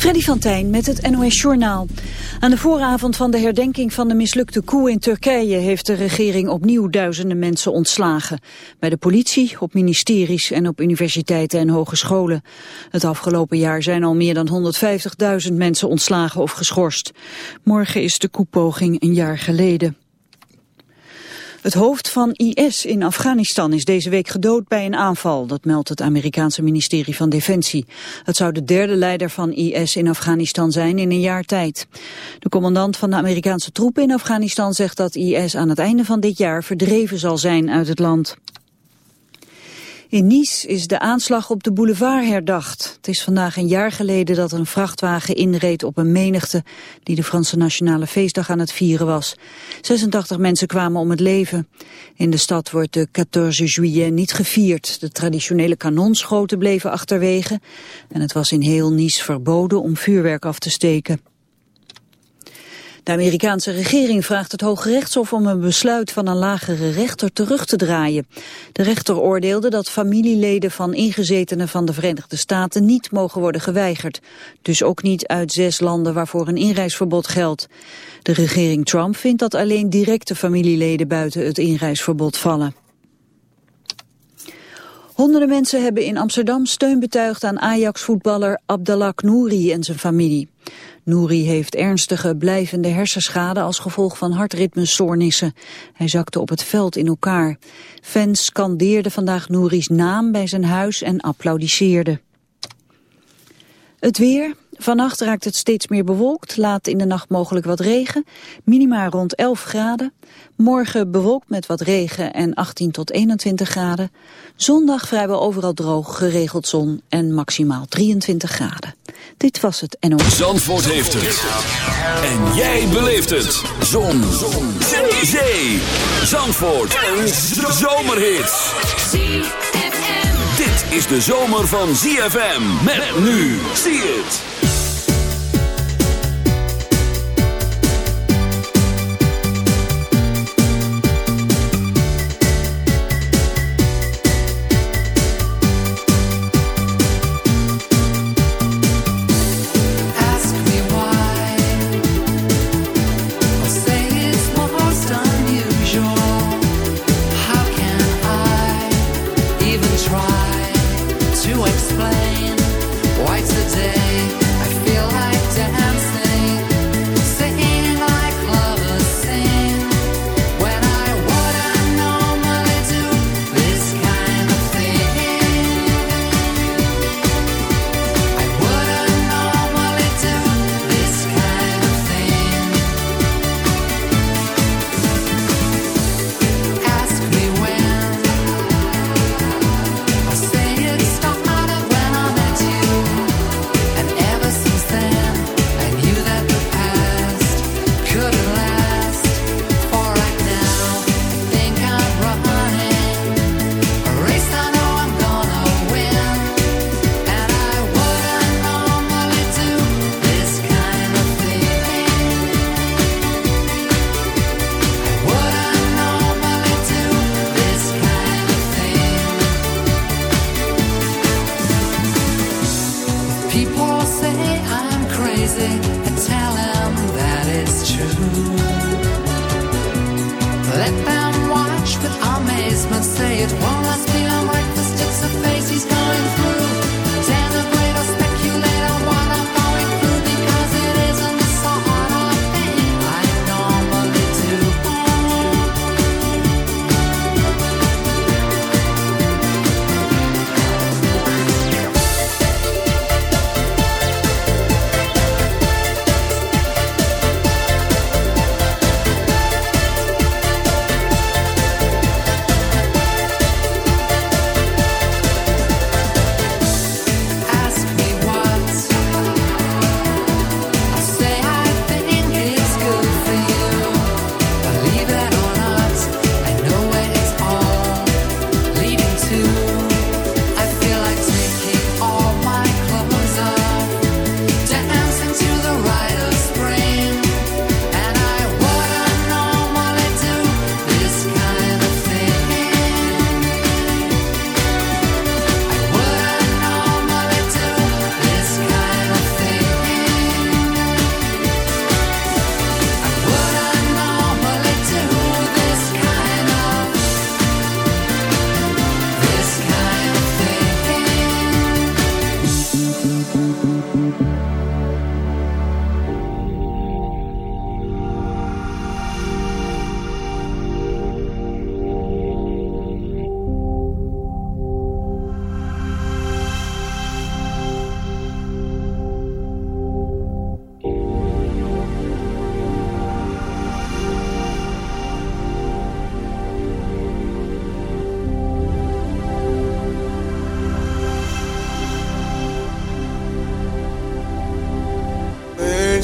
Freddy van Tijn met het NOS Journaal. Aan de vooravond van de herdenking van de mislukte coup in Turkije... heeft de regering opnieuw duizenden mensen ontslagen. Bij de politie, op ministeries en op universiteiten en hogescholen. Het afgelopen jaar zijn al meer dan 150.000 mensen ontslagen of geschorst. Morgen is de coupoging een jaar geleden. Het hoofd van IS in Afghanistan is deze week gedood bij een aanval. Dat meldt het Amerikaanse ministerie van Defensie. Het zou de derde leider van IS in Afghanistan zijn in een jaar tijd. De commandant van de Amerikaanse troepen in Afghanistan zegt dat IS aan het einde van dit jaar verdreven zal zijn uit het land. In Nice is de aanslag op de boulevard herdacht. Het is vandaag een jaar geleden dat een vrachtwagen inreed op een menigte die de Franse Nationale Feestdag aan het vieren was. 86 mensen kwamen om het leven. In de stad wordt de 14 juillet niet gevierd. De traditionele kanonschoten bleven achterwege en het was in heel Nice verboden om vuurwerk af te steken. De Amerikaanse regering vraagt het Hoge Rechtshof om een besluit van een lagere rechter terug te draaien. De rechter oordeelde dat familieleden van ingezetenen van de Verenigde Staten niet mogen worden geweigerd. Dus ook niet uit zes landen waarvoor een inreisverbod geldt. De regering Trump vindt dat alleen directe familieleden buiten het inreisverbod vallen. Honderden mensen hebben in Amsterdam steun betuigd aan Ajax-voetballer Abdallah Nouri en zijn familie. Nouri heeft ernstige blijvende hersenschade als gevolg van hartritmestoornissen. Hij zakte op het veld in elkaar. Fans scandeerden vandaag Nouri's naam bij zijn huis en applaudisseerden. Het weer. Vannacht raakt het steeds meer bewolkt. Laat in de nacht mogelijk wat regen. Minima rond 11 graden. Morgen bewolkt met wat regen en 18 tot 21 graden. Zondag vrijwel overal droog, geregeld zon en maximaal 23 graden. Dit was het NOS. Zandvoort heeft het. En jij beleeft het. Zon. zon. Zee. Zee. Zandvoort. Een zomerhit. Dit is de zomer van ZFM. Met nu. Zie het. Say I'm crazy, I tell them that it's true. Let them watch with amazement, say it won't last beyond breakfast. It's a face he's going through.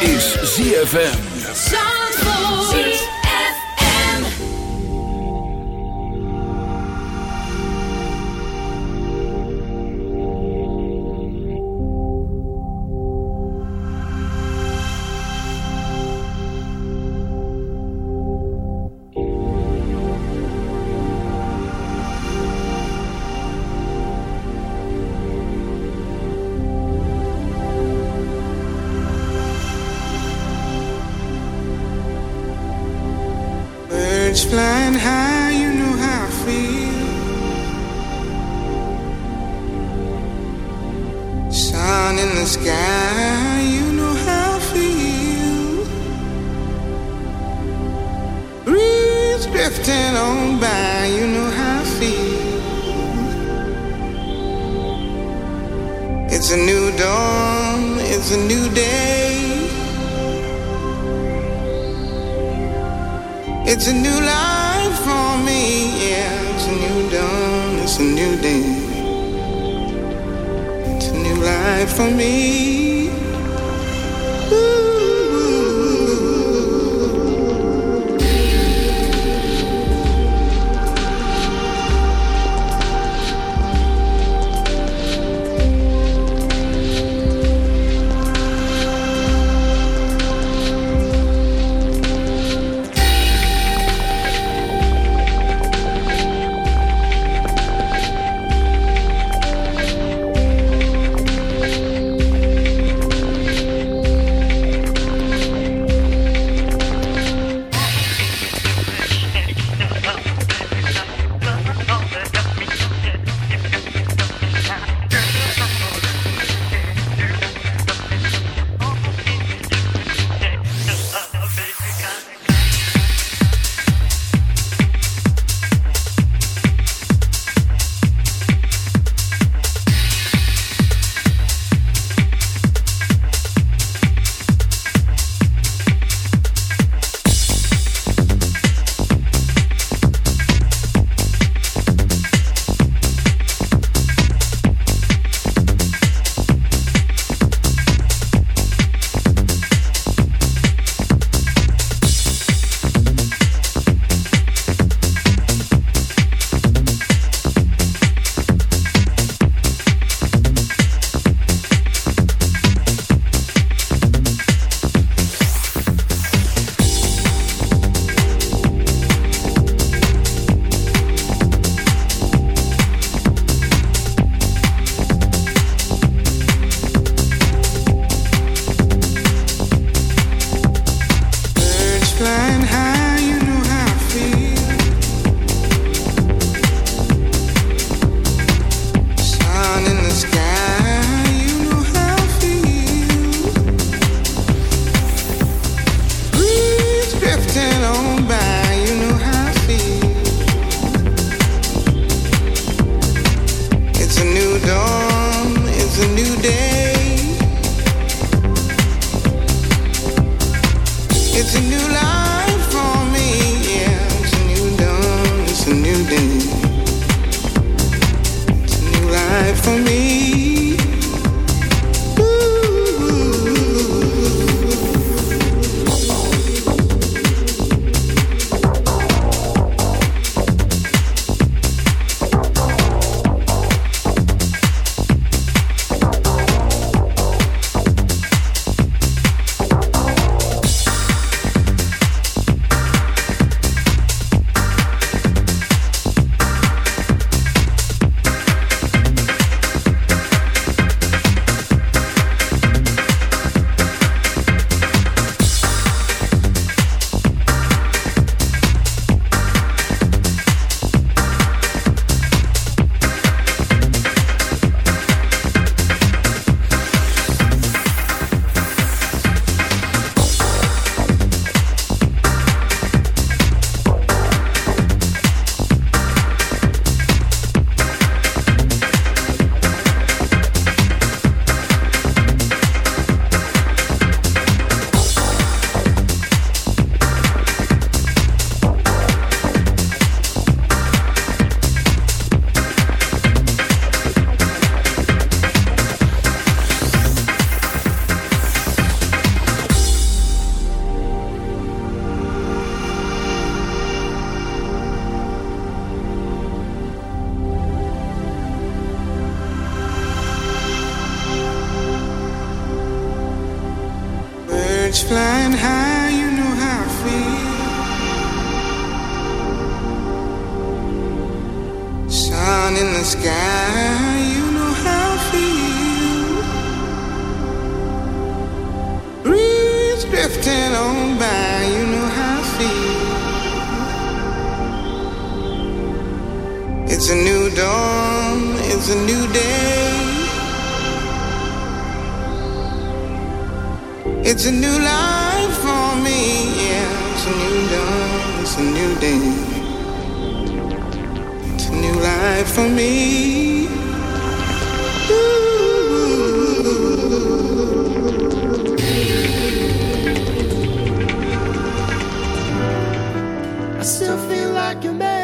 Is ZFM. It's a new dawn, it's a new day. It's a new life for me, yeah. It's a new dawn, it's a new day. It's a new life for me. Ooh. I still feel like a man.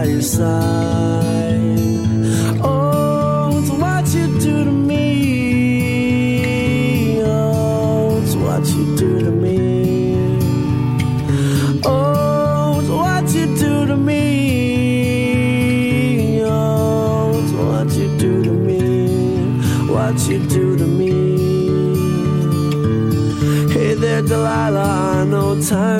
by your side. Oh, it's what you do to me. Oh, it's what you do to me. Oh, it's what you do to me. Oh, it's what you do to me. What you do to me. Hey there, Delilah, No time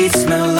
Sheets smell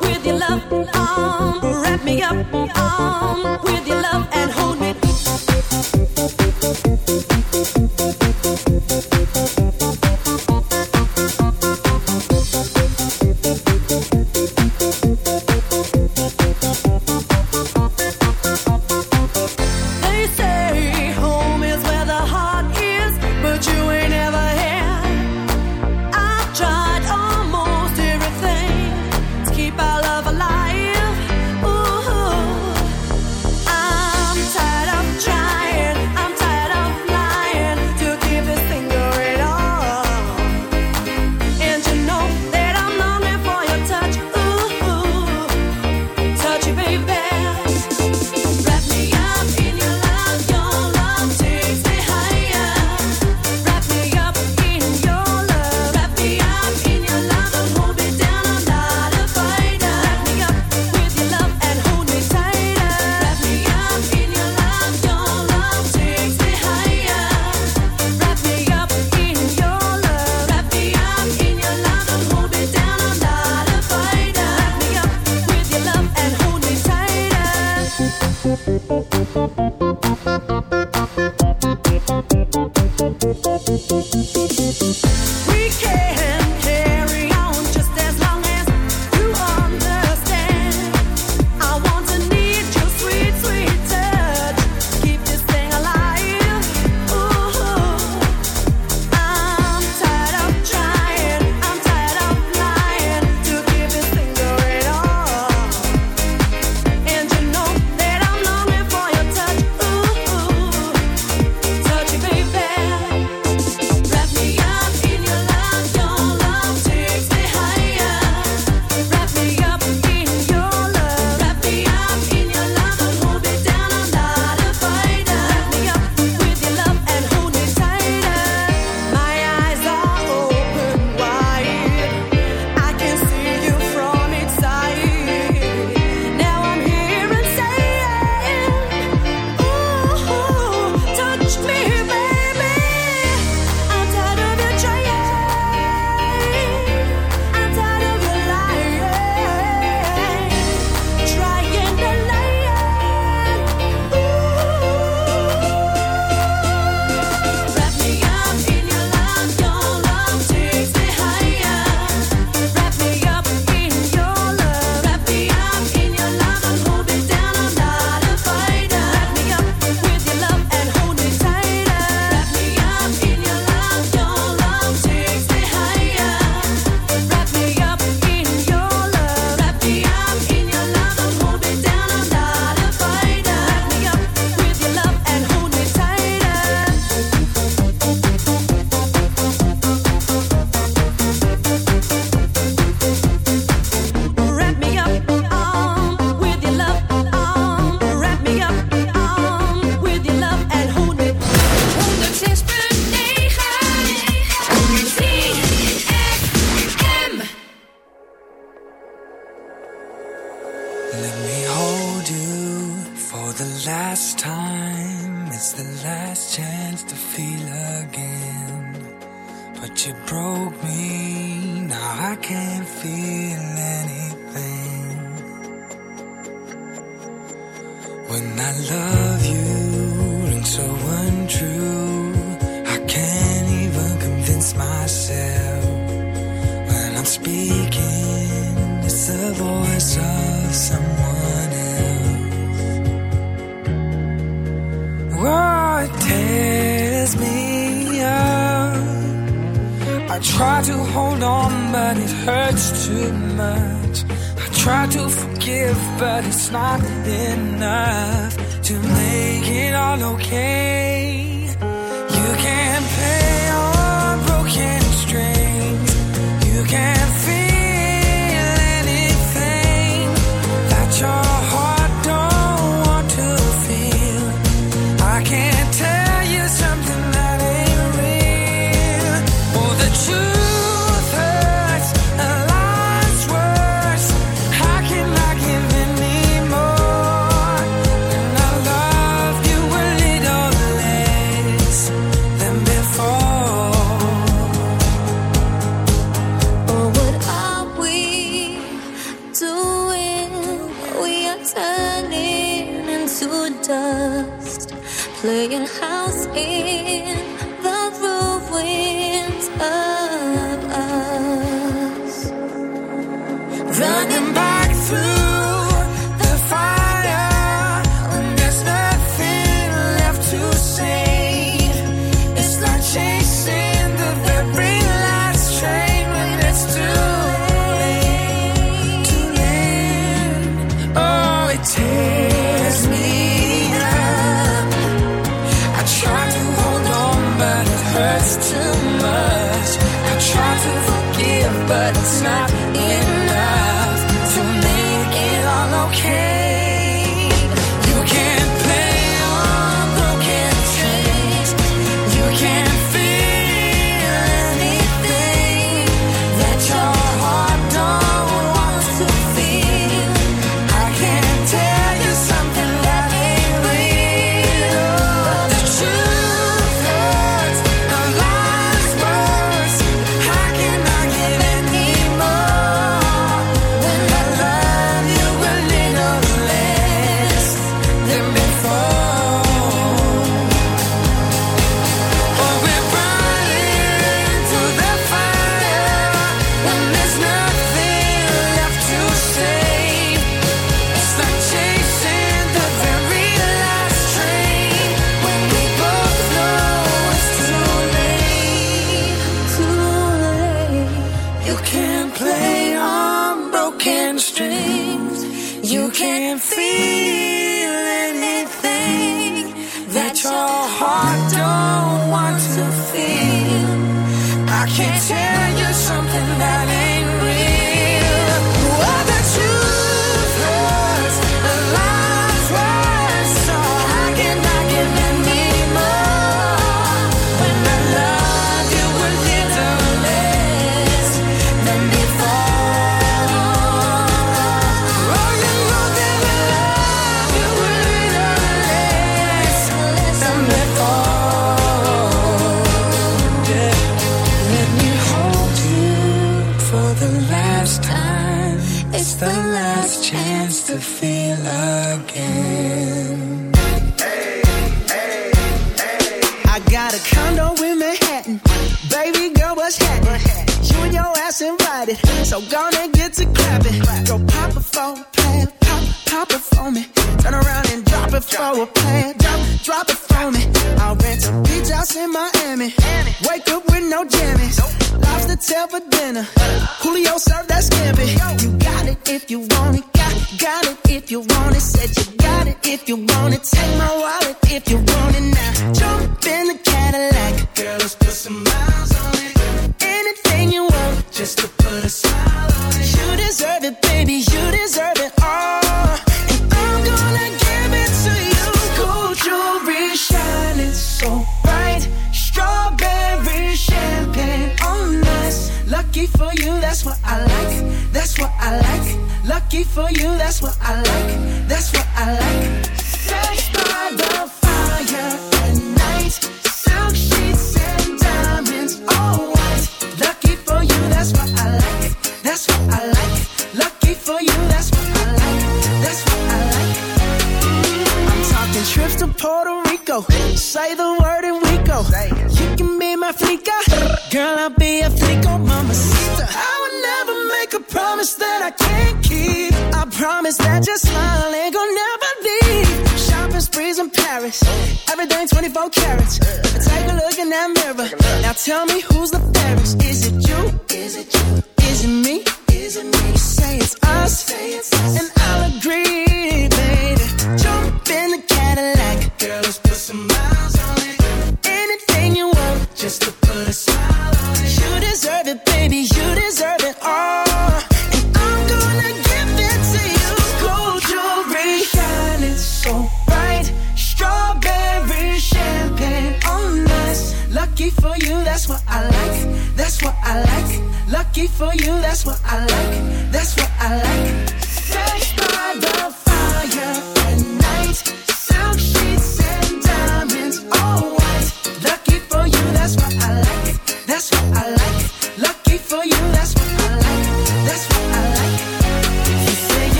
with your love, um, wrap me up, um,